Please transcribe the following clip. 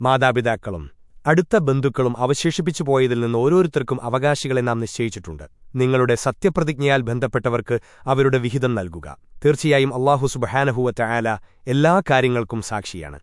മാതാപിതാക്കളും അടുത്ത ബന്ധുക്കളും അവശേഷിപ്പിച്ചു പോയതിൽ നിന്ന് ഓരോരുത്തർക്കും അവകാശികളെ നാം നിശ്ചയിച്ചിട്ടുണ്ട്. നിങ്ങളുടെ സത്യപ്രതിജ്ഞയാൽ ബന്ധപ്പെട്ടവർക്ക് അവരുടെ വിഹിതം നൽകുക. തീർച്ചയായും അള്ളാഹു സുബഹാനഹുവറ്റ ആല എല്ലാ കാര്യങ്ങൾക്കും സാക്ഷിയാണ്.